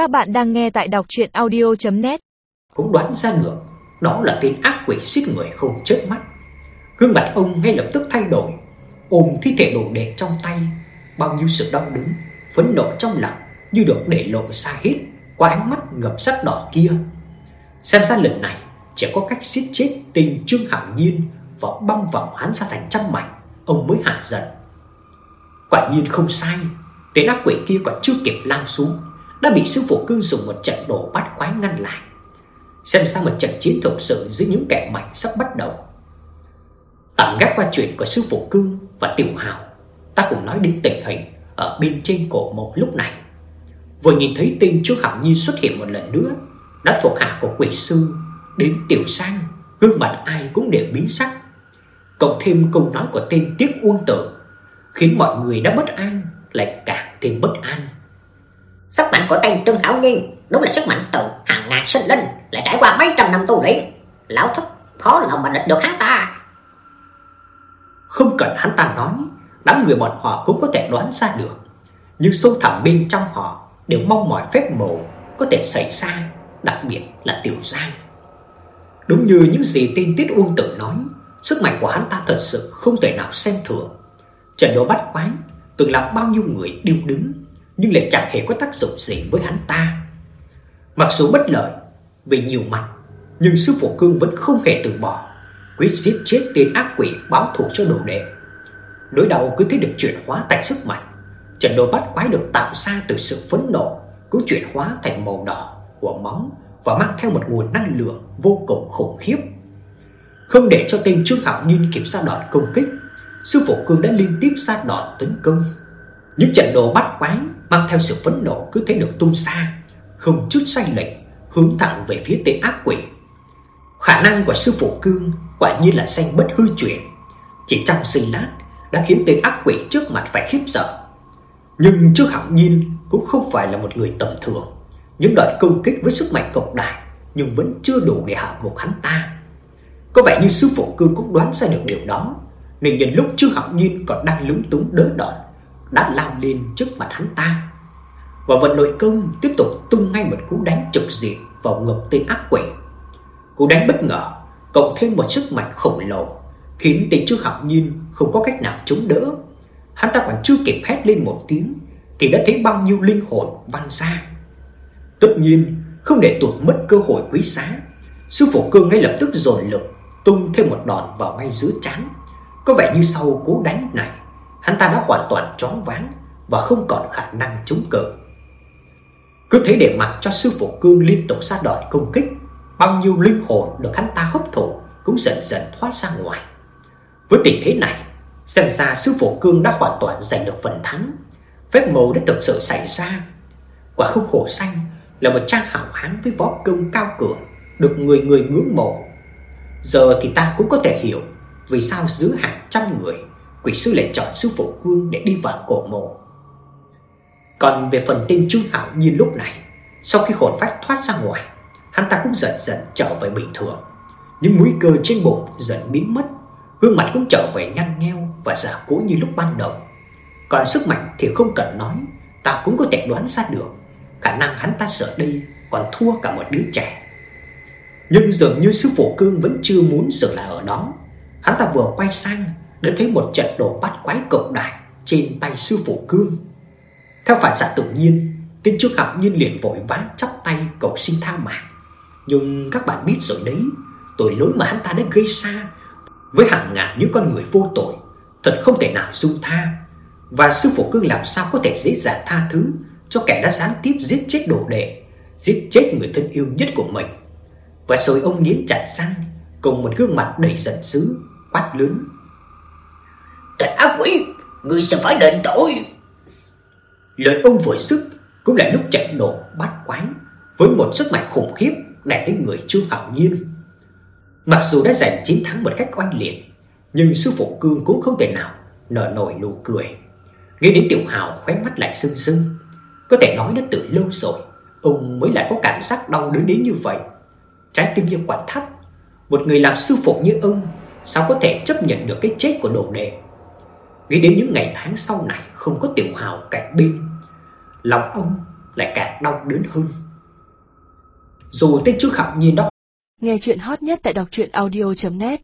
Các bạn đang nghe tại đọc chuyện audio.net Cũng đoán ra ngược, Đó là tên ác quỷ giết người không chớp mắt. Gương mặt ông ngay lập tức thay đổi, Ôm thi thể đồ đệ trong tay, Bao nhiêu sự đau đớn Phấn nộ trong lòng Như được để lộ xa hết Qua ánh mắt ngập sắc đỏ kia. Xem ra lần này Chỉ có cách giết chết tình Trương Hạo Nhiên Và băm vòng hắn ra thành trăm mảnh, Ông mới hạ giận. Quả nhiên không sai, Tên ác quỷ kia còn chưa kịp lao xuống đã bị sư phụ cương dùng một trận đổ bắt quái ngăn lại. Xem ra một trận chiến thực sự giữa những kẻ mạnh sắp bắt đầu. Tạm gác qua chuyện của sư phụ cương và tiểu hào, ta cùng nói đến tình hình ở bên trên cổ mộ lúc này. Vừa nhìn thấy tên trước Hạo Nhi xuất hiện một lần nữa, đã thuộc hạ của quỷ sư đến tiểu sang, gương mặt ai cũng đều biến sắc. Cộng thêm câu nói của tên tiếc Uông Tử, khiến mọi người đã bất an lại càng thêm bất an. Của tên Trương Hảo Nhiên đúng là sức mạnh từ hàng ngàn sinh linh lại trải qua mấy trăm năm tu luyện. Lão thất khó lòng mà địch được hắn ta. Không cần hắn ta nói, đám người bọn họ cũng có thể đoán ra được. Nhưng sâu thẳm bên trong họ đều mong mỏi phép màu có thể xảy ra, đặc biệt là Tiểu Giang. Đúng như những gì tin Tiết Uông Tử nói, sức mạnh của hắn ta thật sự không thể nào xem thường. Trận đấu bắt quái từng làm bao nhiêu người điêu đứng nhưng lại chẳng hề có tác dụng gì với hắn ta. Mặc dù bất lợi về nhiều mặt, nhưng sư phụ Cương vẫn không hề từ bỏ, quyết giết chết tên ác quỷ báo thù cho đồ đệ. Nỗi đau cứ thế được chuyển hóa thành sức mạnh. Trận đồ bắt quái được tạo ra từ sự phẫn nộ cũng chuyển hóa thành màu đỏ của máu và mang theo một nguồn năng lượng vô cùng khủng khiếp. Không để cho tên Trương Hạo Nhiên kịp ra đòn công kích, sư phụ Cương đã liên tiếp ra đòn tấn công. Những trận đồ bắt quái mang theo sự phẫn nộ cứ thế được tung ra, không chút sai lệch, hướng thẳng về phía tên ác quỷ. Khả năng của sư phụ Cương quả nhiên là danh bất hư truyền, chỉ trong giây lát đã khiến tên ác quỷ trước mặt phải khiếp sợ. Nhưng trước hẳn Nhiên cũng không phải là một người tầm thường, những đợt công kích với sức mạnh cực đại nhưng vẫn chưa đủ để hạ gục hắn ta. Có vẻ như sư phụ Cương cũng đoán ra được điều đó, nên nhân lúc Trương Hạo Nhiên còn đang lúng túng đỡ đòn, đã lao lên trước mặt hắn ta. Và vận nội công tiếp tục tung ngay một cú đánh trực diện vào ngực tên ác quỷ. Cú đánh bất ngờ, cộng thêm một sức mạnh khổng lồ, khiến tên chư học Nhiên không có cách nào chống đỡ. Hắn ta còn chưa kịp hét lên một tiếng thì đã thấy bao nhiêu linh hồn văng ra. Tất nhiên, không để tuột mất cơ hội quý giá, sư phụ Cương ngay lập tức dồn lực tung thêm một đòn vào ngay giữa trán. Có vẻ như sau cú đánh này, hắn ta đã hoàn toàn choáng váng và không còn khả năng chống cự. Cứ thế để mặc cho sư phụ cương liên tục sát đòn công kích, bao nhiêu linh hồn được hắn ta hấp thụ cũng dần dần thoát ra ngoài. Với tình thế này, xem ra sư phụ cương đã hoàn toàn giành được phần thắng. Phép màu đã thực sự xảy ra. Quả không hổ xanh là một trang hảo hán với võ công cao cường, được người người ngưỡng mộ. Giờ thì ta cũng có thể hiểu vì sao giữa hàng trăm người quỷ sư lại chọn sư phụ Cương để đi vào cổ mộ. Còn về phần tên Trương Hạo Nhiên lúc này, sau khi hồn phách thoát ra ngoài, hắn ta cũng dần dần trở về bình thường. Những mũi cơ trên bụng dần biến mất, gương mặt cũng trở về nhăn nheo và giả cũ như lúc ban đầu. Còn sức mạnh thì không cần nói, ta cũng có thể đoán ra được, khả năng hắn ta sợ đi còn thua cả một đứa trẻ. Nhưng dường như sư phụ Cương vẫn chưa muốn dừng lại ở đó. Hắn ta vừa quay sang đã thấy một trận đồ bắt quái cực đại trên tay sư phụ Cương. Theo phản xạ tự nhiên, tên trước học Nhiên liền vội vã chắp tay cầu xin tha mạng. Nhưng các bạn biết rồi đấy, tội lỗi mà hắn ta đã gây ra với hàng ngàn những con người vô tội, thật không thể nào dung tha. Và sư phụ Cương làm sao có thể dễ dàng tha thứ cho kẻ đã gián tiếp giết chết đồ đệ, giết chết người thân yêu nhất của mình. Và rồi ông nghiến chặt răng, cùng một gương mặt đầy giận dữ, quát lớn: Tên ác quỷ, ngươi sẽ phải đền tội. Lời ông vừa dứt cũng là lúc chạy nổ bát quái với một sức mạnh khủng khiếp đè lên người Trương Hạo Nhiên. Mặc dù đã giành chiến thắng một cách oanh liệt, nhưng sư phụ Cương cũng không thể nào nở nổi nụ cười. Nghe đến Tiểu Hào khóe mắt lại sưng sưng, có thể nói đã từ lâu rồi ông mới lại có cảm giác đau đớn đến như vậy. Trái tim như quặn thắt, một người làm sư phụ như ông sao có thể chấp nhận được cái chết của đồ đệ Nghĩ đến những ngày tháng sau này không có Tiểu Hào cạnh bên, lòng ông lại càng đau đớn hơn. Dù tên trước Hạo Nhiên đó Nghe chuyện hot nhất tại đọc truyện audio.net